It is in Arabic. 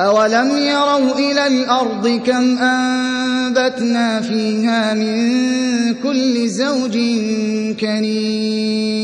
أَوَلَمْ يَرَوْا إِلَى الْأَرْضِ كَمْ أَنبَتْنَا فِيهَا مِن كُلِّ زَوْجٍ كَرِيمٍ